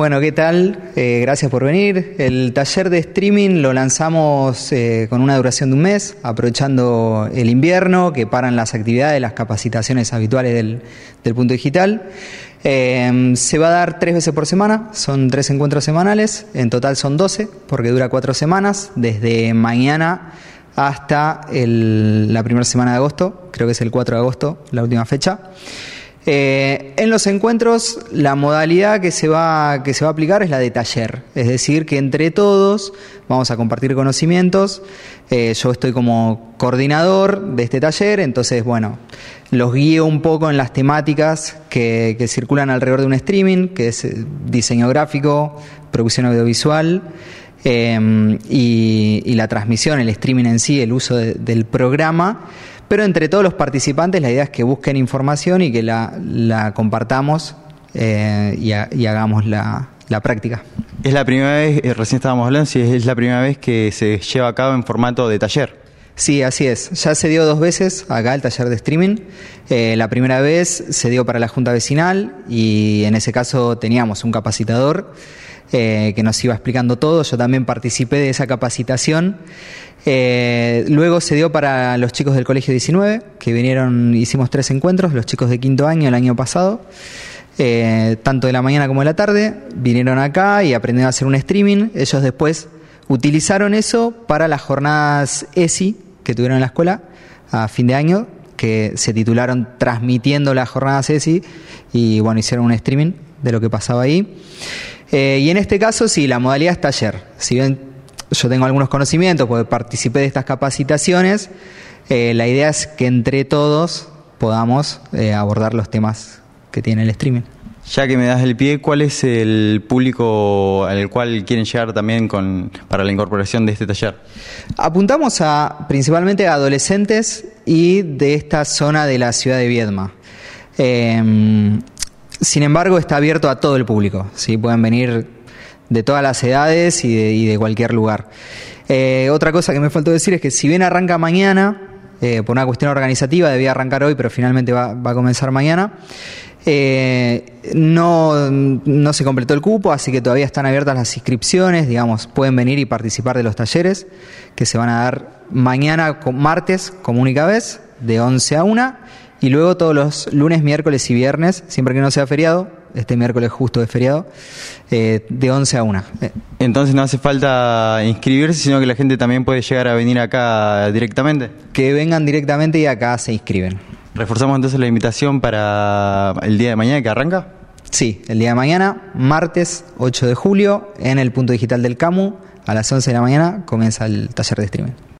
Bueno, ¿qué tal? Eh, gracias por venir. El taller de streaming lo lanzamos eh, con una duración de un mes, aprovechando el invierno, que paran las actividades, las capacitaciones habituales del, del punto digital. Eh, se va a dar tres veces por semana, son tres encuentros semanales, en total son 12, porque dura cuatro semanas, desde mañana hasta el- la primera semana de agosto, creo que es el 4 de agosto, la última fecha. Eh, en los encuentros, la modalidad que se, va, que se va a aplicar es la de taller, es decir, que entre todos vamos a compartir conocimientos. Eh, yo estoy como coordinador de este taller, entonces, bueno, los guío un poco en las temáticas que, circulan alrededor de un streaming, que es eh, diseño gráfico, producción audiovisual. y, la transmisión, el streaming en sí, el uso de- del programa, pero entre todos los participantes la idea es que busquen información y que la, compartamos eh, y, ha- y hagamos la, la práctica. Es la primera vez, eh, recién estábamos hablando, si es la primera vez que se lleva a cabo en formato de taller. Sí, así es. Ya se dio dos veces acá el taller de streaming. Eh, la primera vez se dio para la Junta Vecinal y en ese caso teníamos un capacitador eh, que nos iba explicando todo. Yo también participé de esa capacitación. Eh, luego se dio para los chicos del Colegio 19, que vinieron, hicimos tres encuentros, los chicos de quinto año el año pasado. Tanto de la mañana como de la tarde, vinieron acá y aprendieron a hacer un streaming. Ellos después utilizaron eso para las jornadas ESI que tuvieron en la escuela a fin de año, que se titularon Transmitiendo las jornadas ESI y bueno, hicieron un streaming de lo que pasaba ahí. Eh, y en este caso, sí, la modalidad es taller. Si bien yo tengo algunos conocimientos, porque participé de estas capacitaciones, eh, la idea es que entre todos podamos eh, abordar los temas que tiene el streaming. Ya que me das el pie, ¿cuál es el público al cual quieren llegar también con, para la incorporación de este taller? Apuntamos a principalmente a adolescentes y de esta zona de la ciudad de Viedma. Eh, sin embargo, está abierto a todo el público. ¿sí? Pueden venir de todas las edades y de, y de cualquier lugar. Eh, otra cosa que me faltó decir es que si bien arranca mañana, eh, por una cuestión organizativa, debía arrancar hoy, pero finalmente va a comenzar mañana. Eh, no, no se completó el cupo, así que todavía están abiertas las inscripciones, digamos, pueden venir y participar de los talleres que se van a dar mañana, con- martes, como única vez, de 11 a 1, y luego todos los lunes, miércoles y viernes, siempre que no sea feriado, este miércoles justo de feriado, eh, de 11 a 1. Eh, Entonces no hace falta inscribirse, sino que la gente también puede llegar a venir acá directamente. que vengan directamente y acá se inscriben. Reforzamos entonces la invitación para el día de mañana que arranca. Sí, el día de mañana, martes 8 de julio, en el punto digital del CAMU, a las 11 de la mañana comienza el taller de streaming.